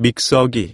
믹서기.